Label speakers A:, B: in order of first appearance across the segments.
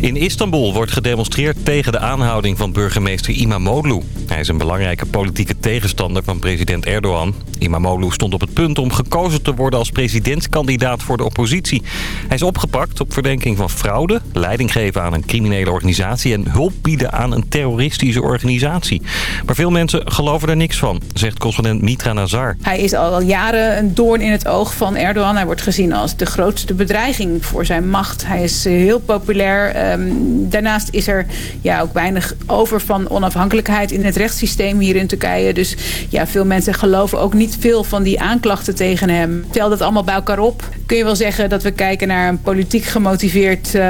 A: In Istanbul wordt gedemonstreerd tegen de aanhouding van burgemeester Imamoglu. Hij is een belangrijke politieke tegenstander van president Erdogan. Imamoglu stond op het punt om gekozen te worden als presidentskandidaat voor de oppositie. Hij is opgepakt op verdenking van fraude, leiding geven aan een criminele organisatie... en hulp bieden aan een terroristische organisatie. Maar veel mensen geloven er niks van, zegt correspondent Mitra Nazar.
B: Hij is al jaren een doorn in het oog van Erdogan. Hij wordt gezien als de grootste bedreiging voor zijn macht. Hij is heel populair. Ehm, daarnaast is er ja, ook weinig over van onafhankelijkheid in het rechtssysteem hier in Turkije. Dus ja, veel mensen geloven ook niet veel van die aanklachten tegen hem. Tel dat allemaal bij elkaar op. Kun je wel zeggen dat we kijken naar een politiek gemotiveerd uh,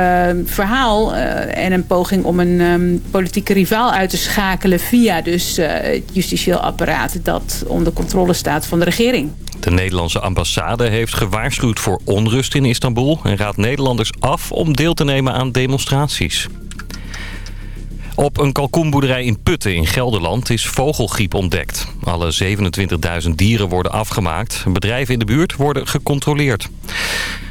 B: verhaal... Uh, en een poging om een um, politieke rivaal uit te schakelen... via dus uh, het justitieel apparaat dat onder controle staat van de regering.
A: De Nederlandse ambassade heeft gewaarschuwd voor onrust in Istanbul... en raadt Nederlanders af om deel te nemen aan demonstraties. Op een kalkoenboerderij in Putten in Gelderland is vogelgriep ontdekt. Alle 27.000 dieren worden afgemaakt. Bedrijven in de buurt worden gecontroleerd.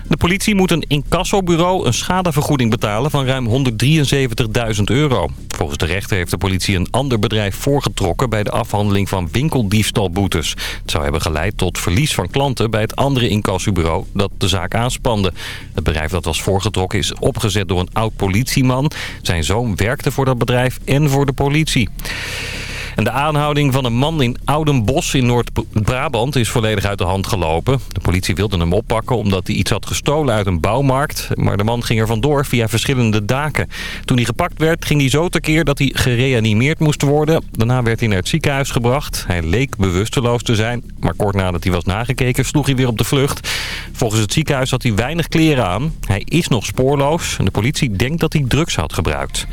A: De politie moet een incassobureau een schadevergoeding betalen van ruim 173.000 euro. Volgens de rechter heeft de politie een ander bedrijf voorgetrokken bij de afhandeling van winkeldiefstalboetes. Het zou hebben geleid tot verlies van klanten bij het andere incassobureau dat de zaak aanspande. Het bedrijf dat was voorgetrokken is opgezet door een oud politieman. Zijn zoon werkte voor dat bedrijf en voor de politie. En de aanhouding van een man in Oudenbos in Noord-Brabant is volledig uit de hand gelopen. De politie wilde hem oppakken omdat hij iets had gestolen uit een bouwmarkt. Maar de man ging er vandoor via verschillende daken. Toen hij gepakt werd ging hij zo tekeer dat hij gereanimeerd moest worden. Daarna werd hij naar het ziekenhuis gebracht. Hij leek bewusteloos te zijn. Maar kort nadat hij was nagekeken sloeg hij weer op de vlucht. Volgens het ziekenhuis had hij weinig kleren aan. Hij is nog spoorloos en de politie denkt dat hij drugs had gebruikt.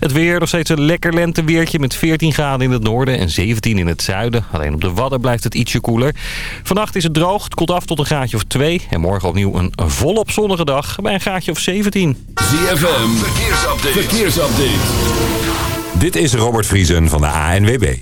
A: Het weer, nog steeds een lekker lenteweertje met 14 graden in het noorden en 17 in het zuiden. Alleen op de Wadden blijft het ietsje koeler. Vannacht is het droog, het koelt af tot een graadje of 2. En morgen opnieuw een volop zonnige dag bij een graadje of 17.
C: ZFM, verkeersupdate. verkeersupdate.
D: Dit is Robert Vriesen van de ANWB.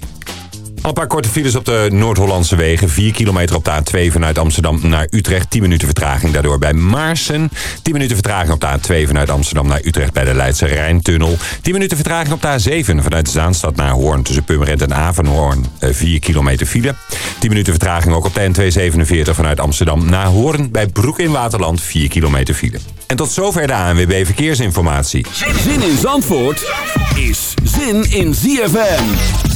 D: Al een paar korte files op de Noord-Hollandse wegen. 4 kilometer op de A2 vanuit Amsterdam naar Utrecht. 10 minuten vertraging daardoor bij Maarsen. 10 minuten vertraging op de A2 vanuit Amsterdam naar Utrecht bij de Leidse Rijntunnel. 10 minuten vertraging op de A7 vanuit Zaanstad naar Hoorn tussen Purmerend en Avenhoorn. 4 kilometer file. 10 minuten vertraging ook op de N247 vanuit Amsterdam naar Hoorn bij Broek in Waterland. 4 kilometer file. En tot zover de ANWB Verkeersinformatie.
C: Zin in Zandvoort is zin in ZFM.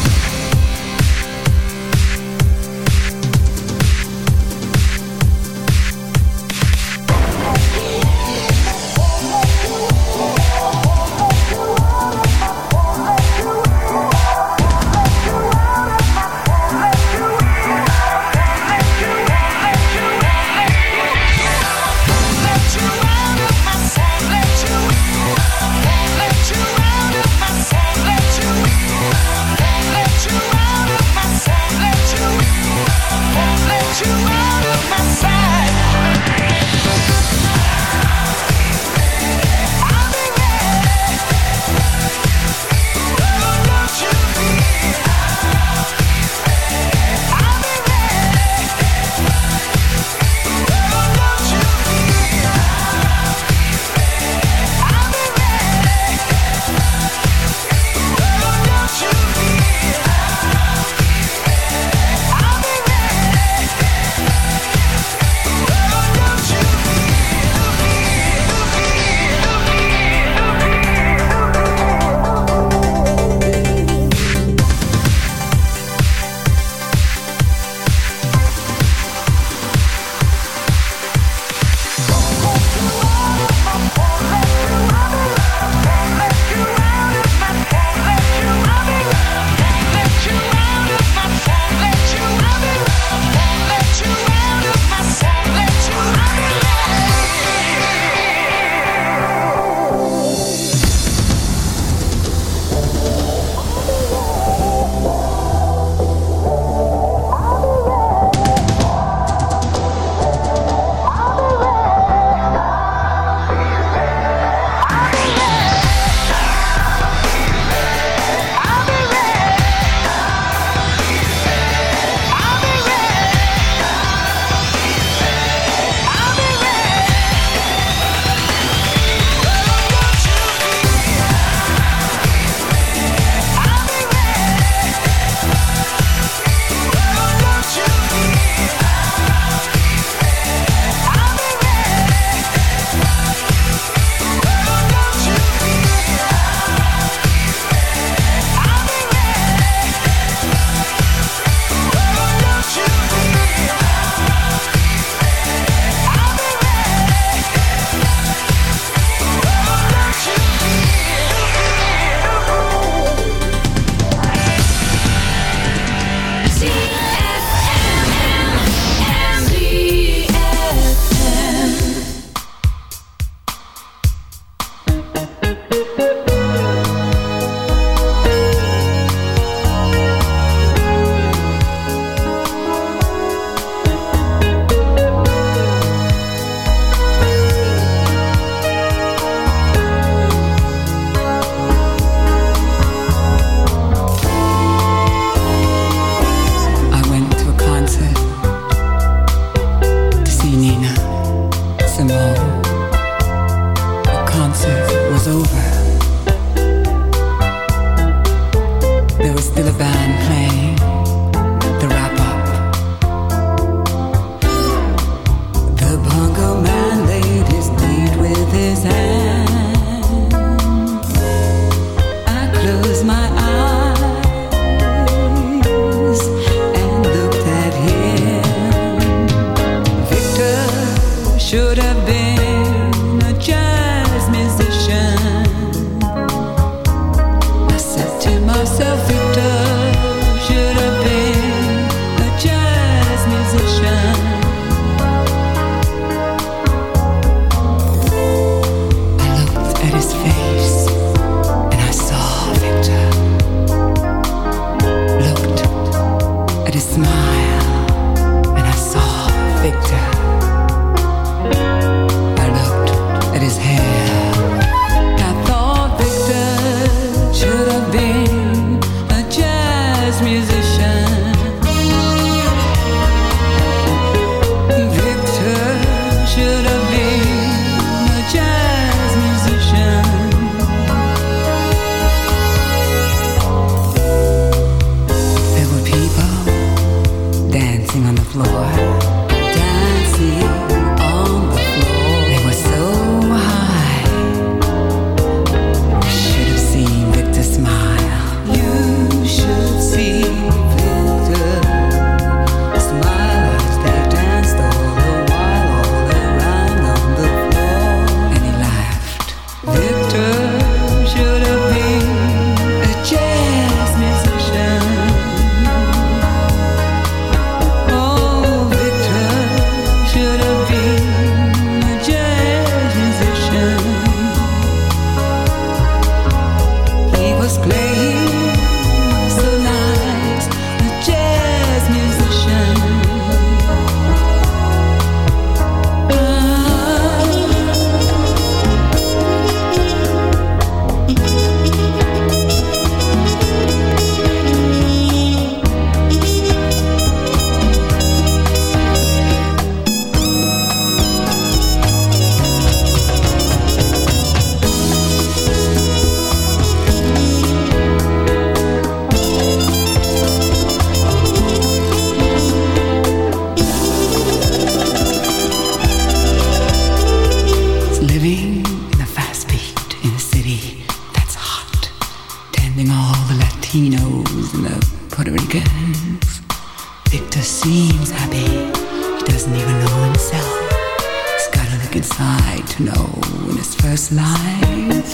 E: First life.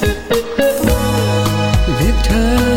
E: Victor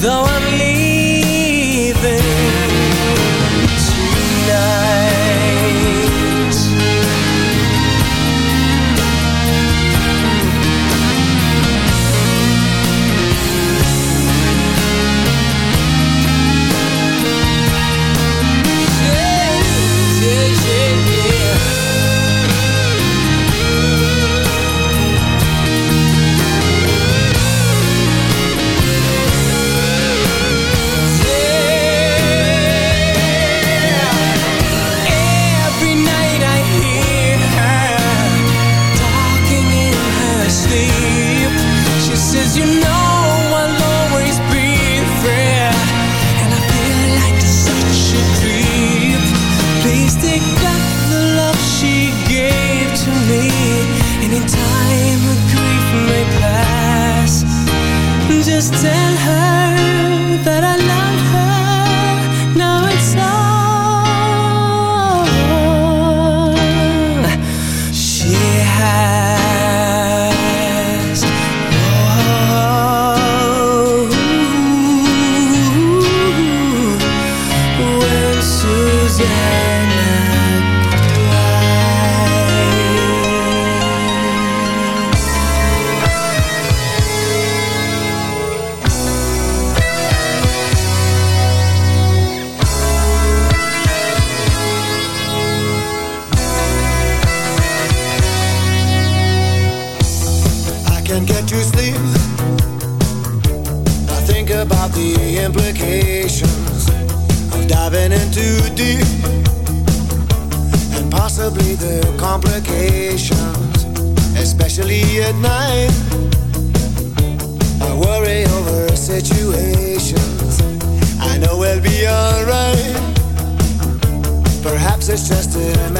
F: though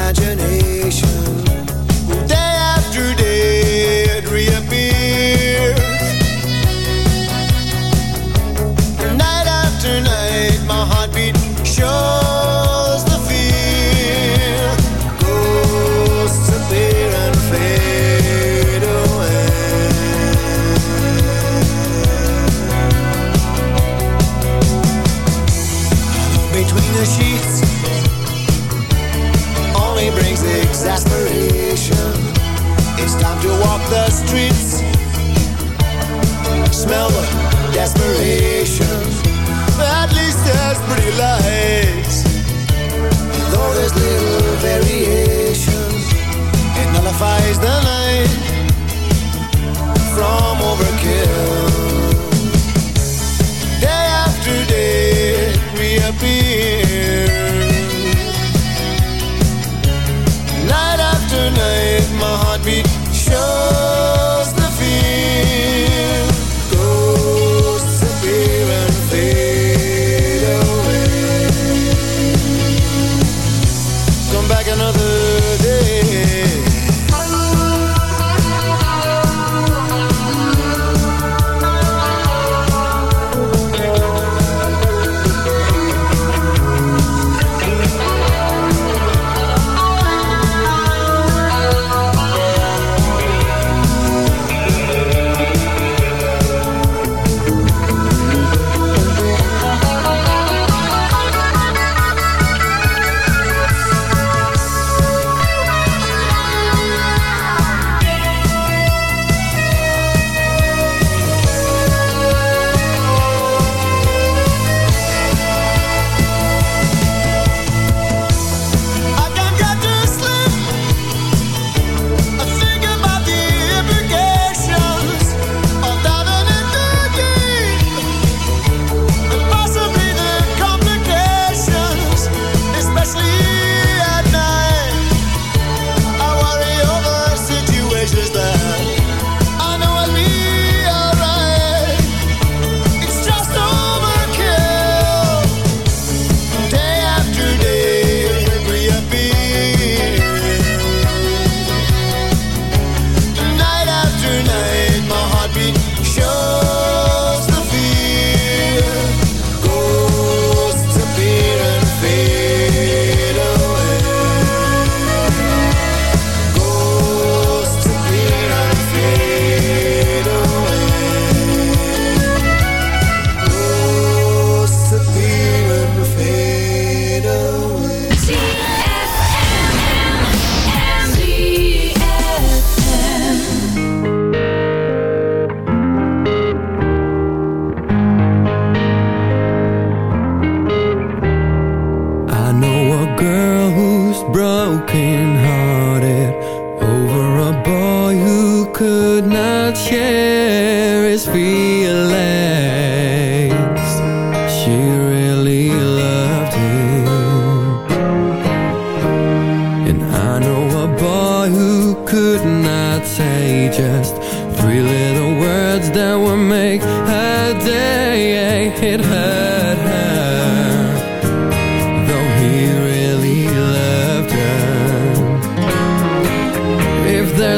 G: imagination.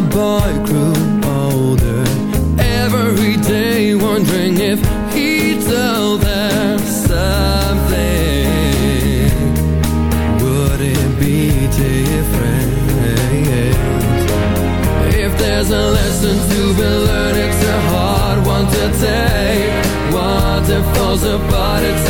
H: the boy grew older. Every day wondering if he'd tell them something. Would it be different? If there's a lesson to be learned It's a hard one to take. One that falls apart, it's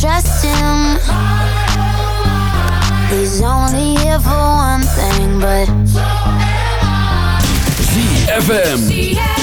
I: Trust him. He's only here for one thing, but.
C: ZFM.
I: Hit the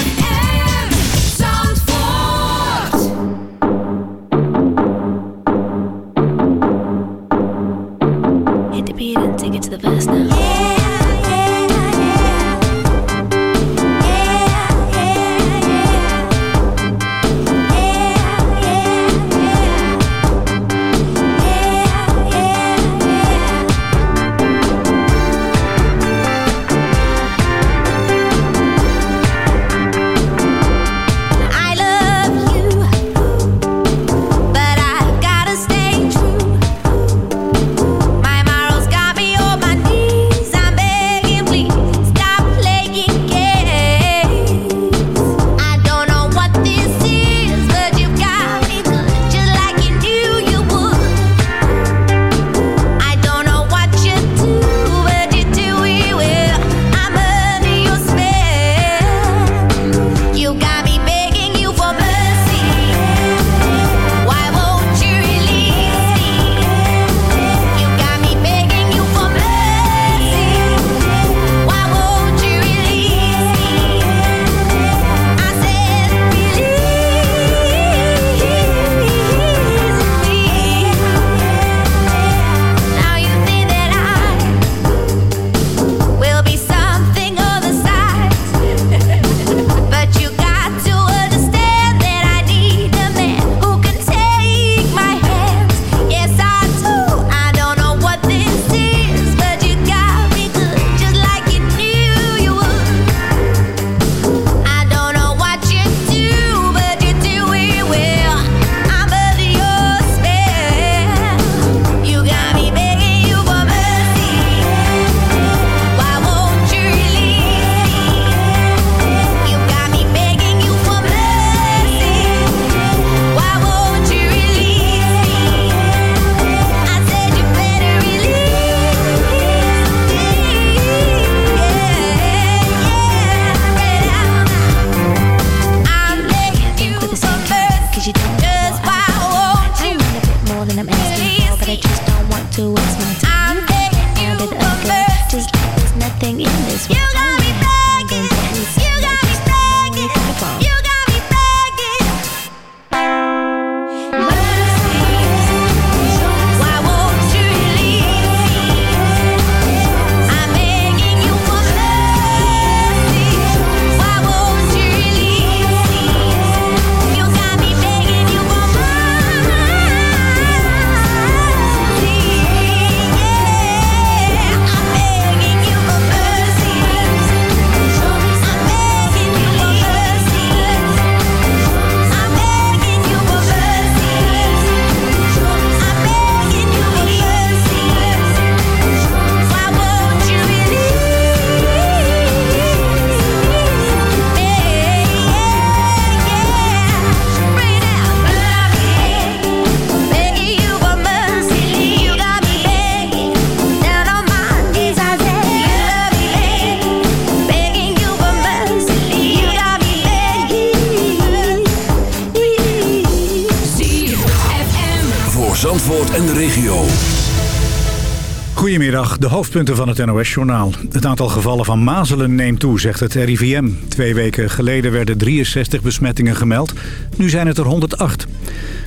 J: De
K: hoofdpunten van het NOS-journaal. Het aantal gevallen van mazelen neemt toe, zegt het RIVM. Twee weken geleden werden 63 besmettingen gemeld. Nu zijn het er 108.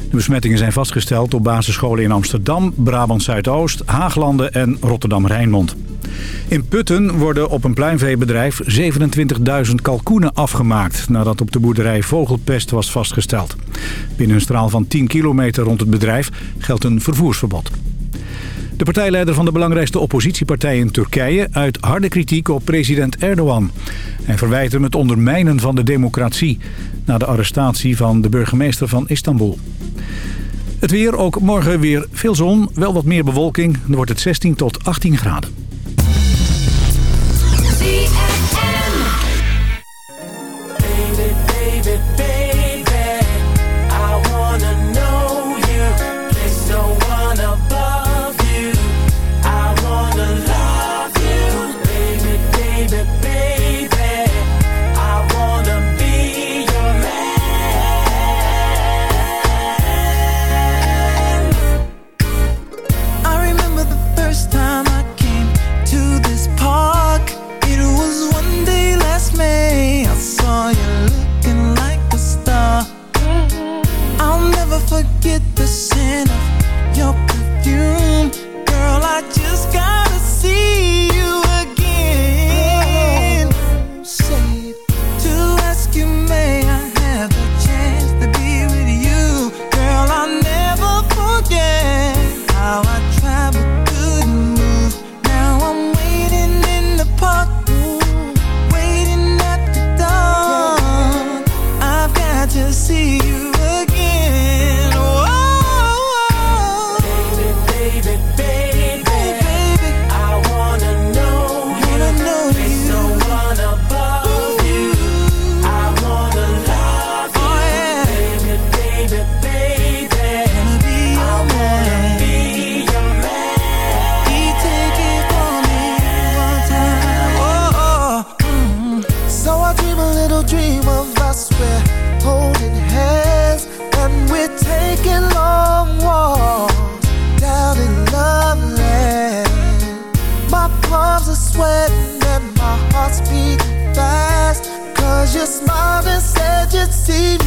K: De besmettingen zijn vastgesteld op basisscholen in Amsterdam, Brabant Zuidoost, Haaglanden en Rotterdam-Rijnmond. In Putten worden op een pluimveebedrijf 27.000 kalkoenen afgemaakt... nadat op de boerderij vogelpest was vastgesteld. Binnen een straal van 10 kilometer rond het bedrijf geldt een vervoersverbod. De partijleider van de belangrijkste oppositiepartij in Turkije uit harde kritiek op president Erdogan. en verwijt hem het ondermijnen van de democratie na de arrestatie van de burgemeester van Istanbul. Het weer, ook morgen weer veel zon, wel wat meer bewolking. Dan wordt het 16 tot 18 graden.
L: smiled and said you'd see me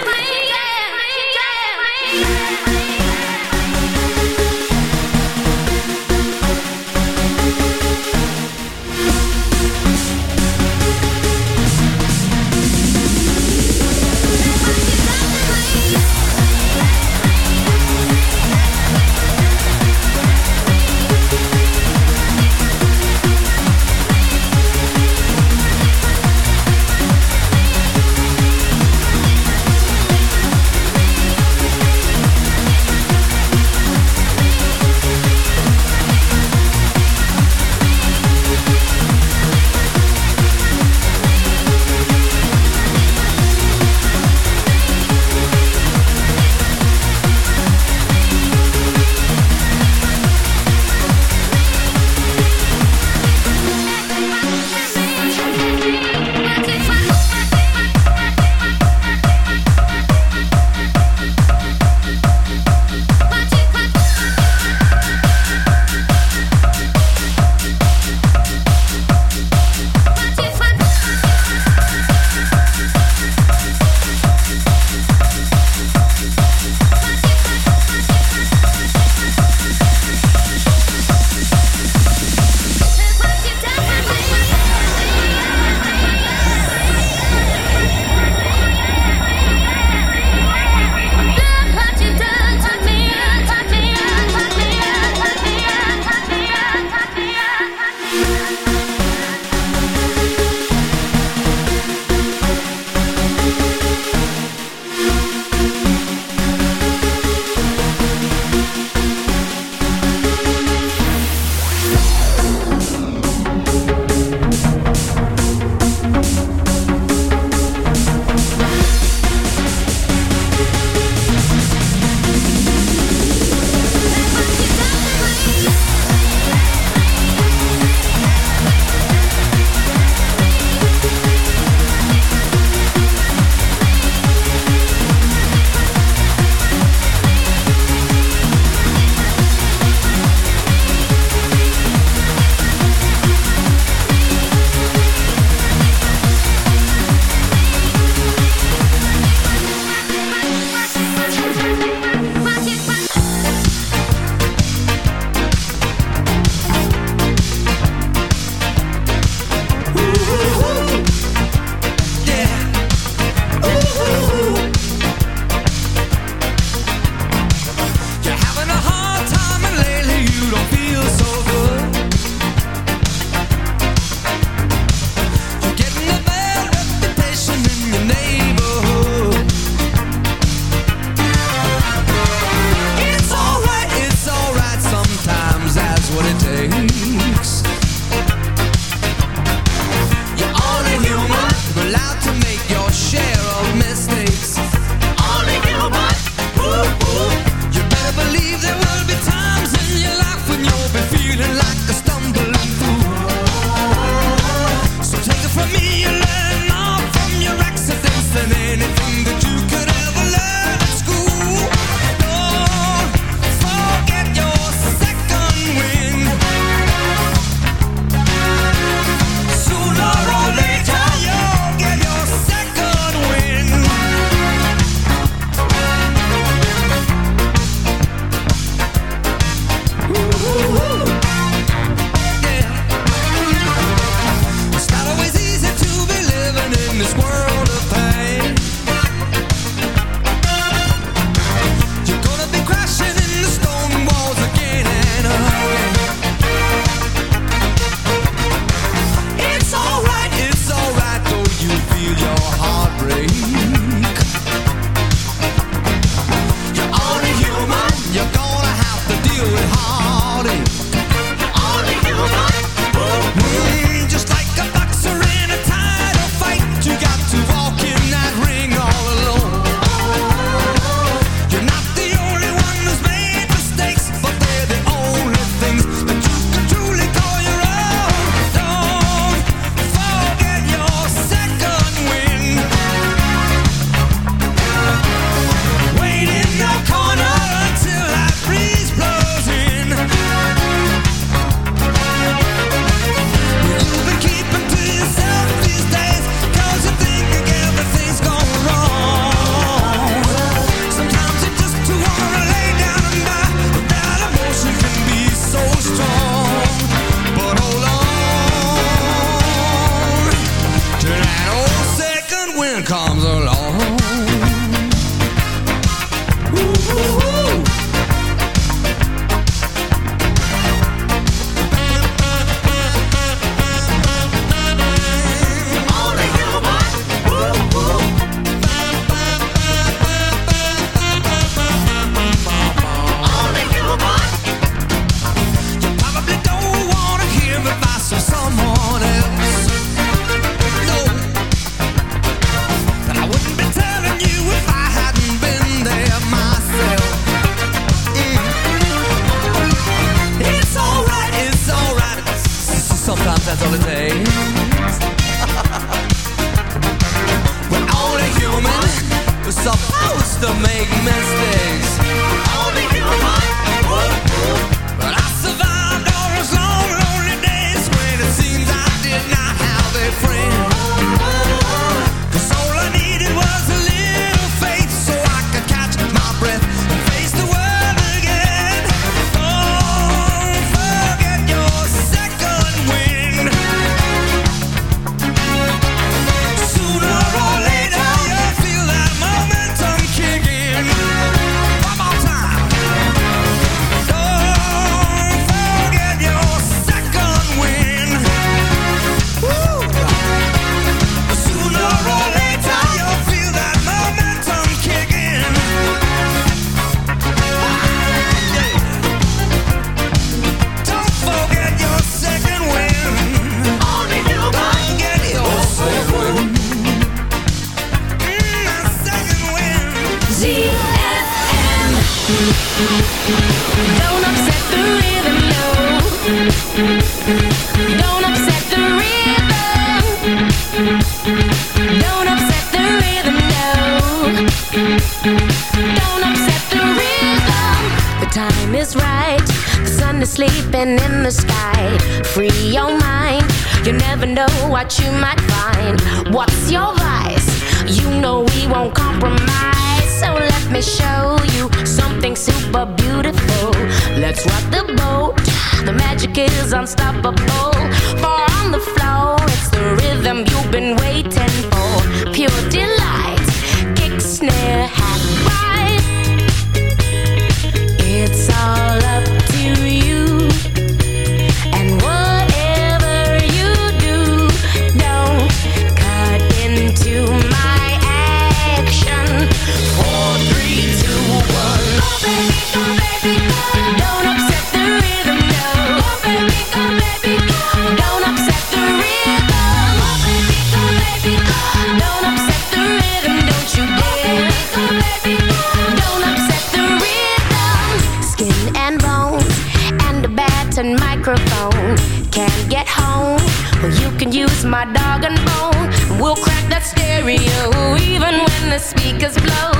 F: my
M: dog and bone. We'll crack that stereo even when the speakers blow.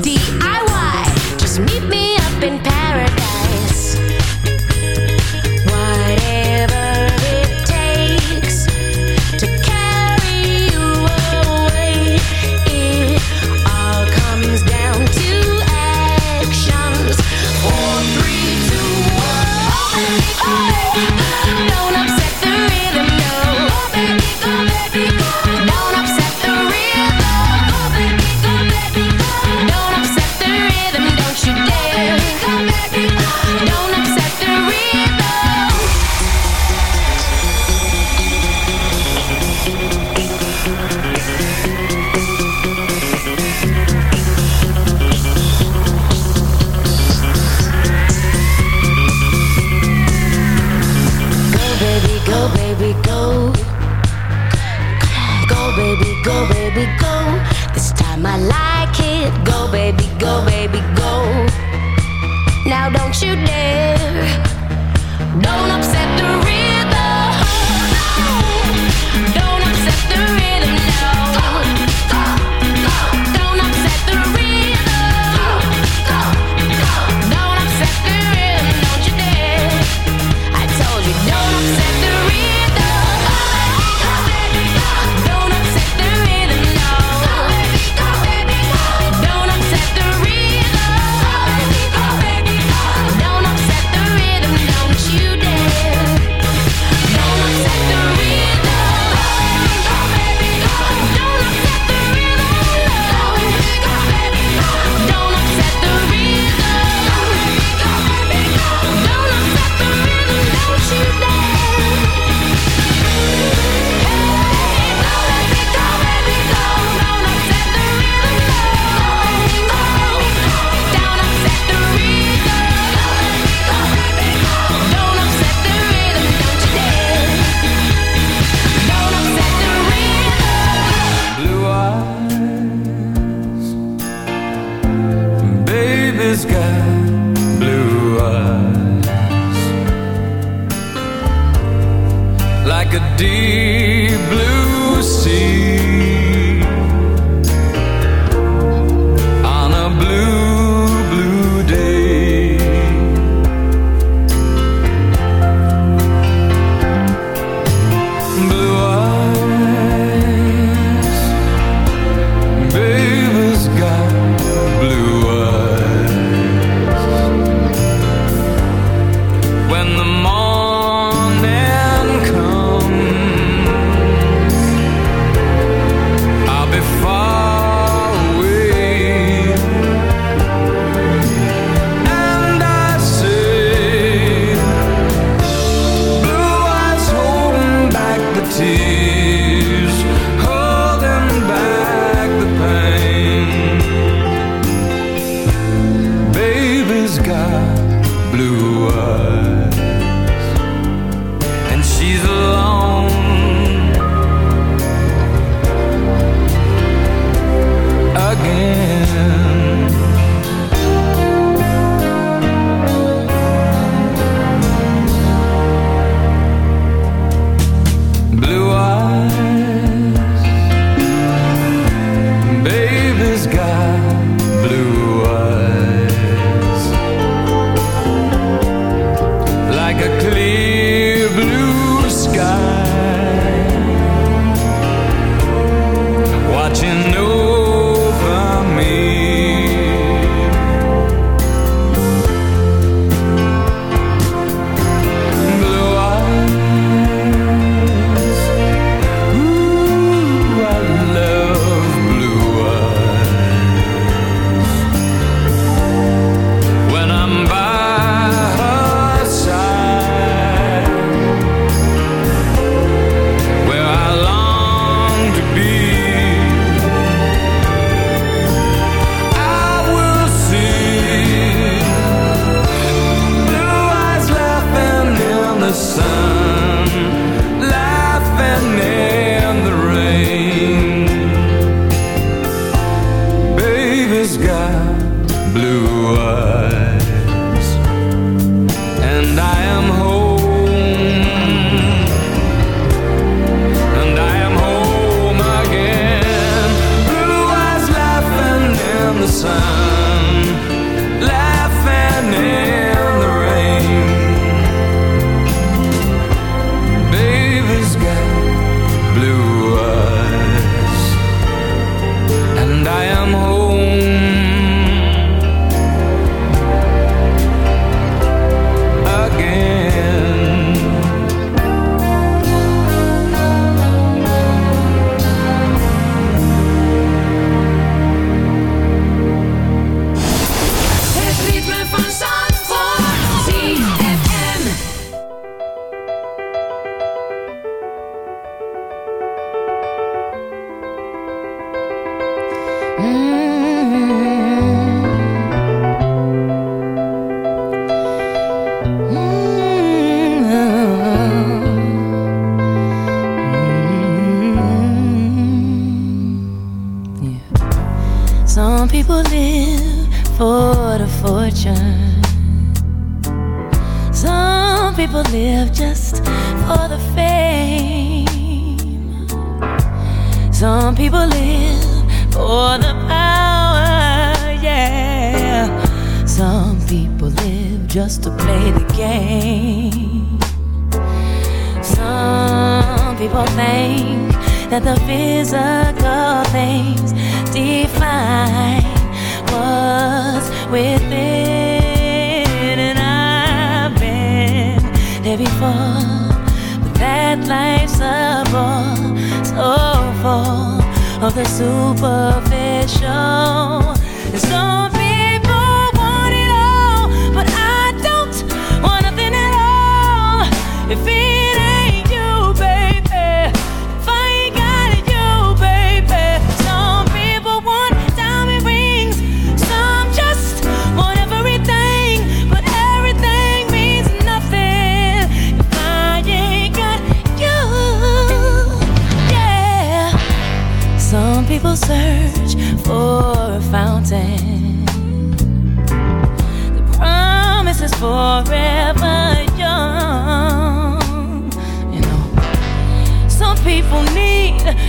M: DIY, just meet me up in paradise. my like it. Go, baby, go, baby, go. Now don't you dare.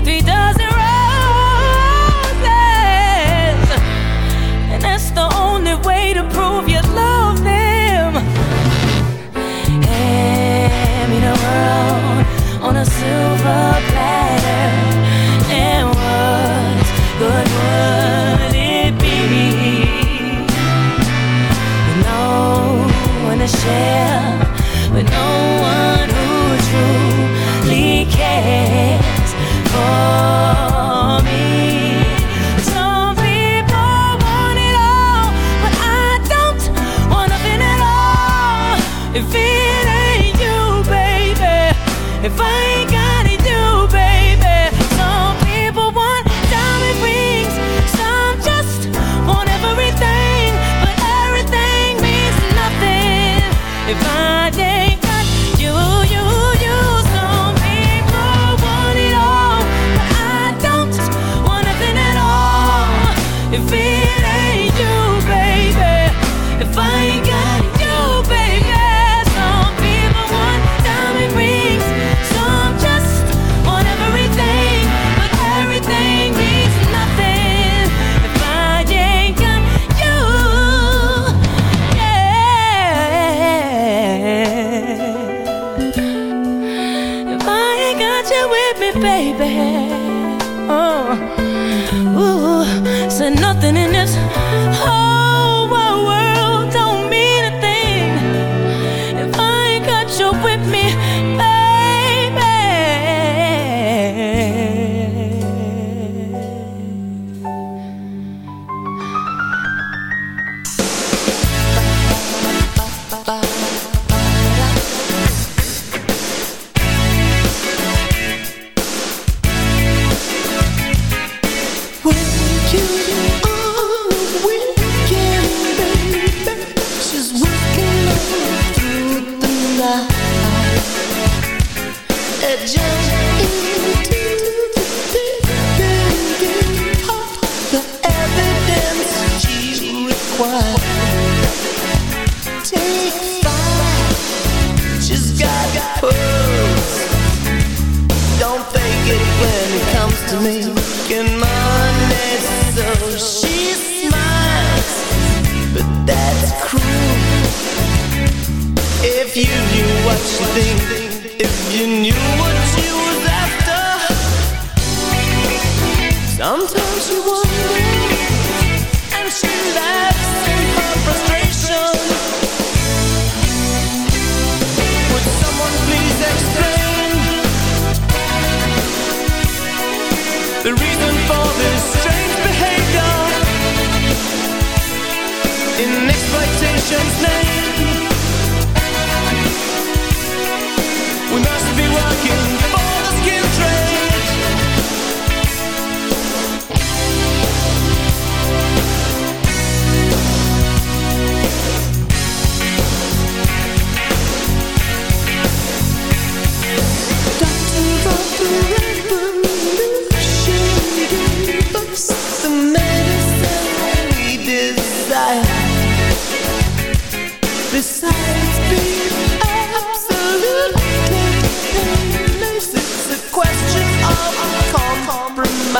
M: Three dozen roses, and that's the only way to prove you love them. Hand me the world on a silver platter, and what good would it be? You know
F: when to share.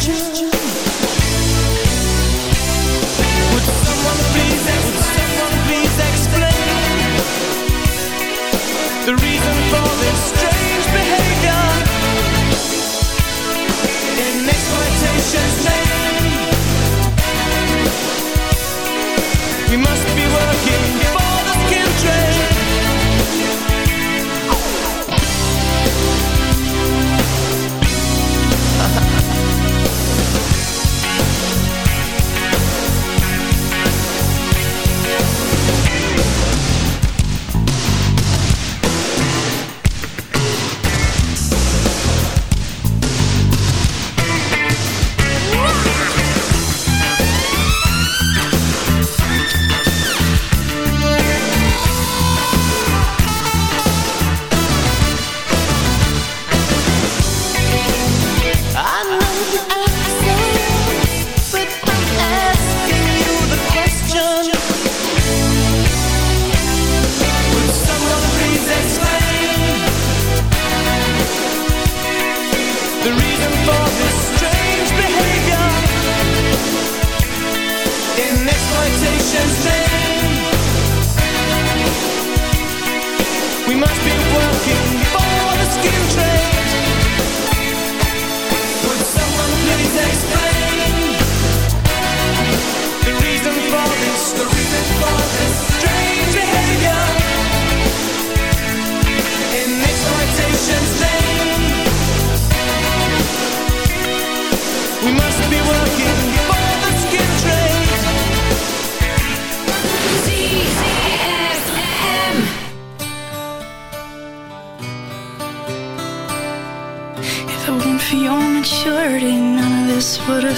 F: true.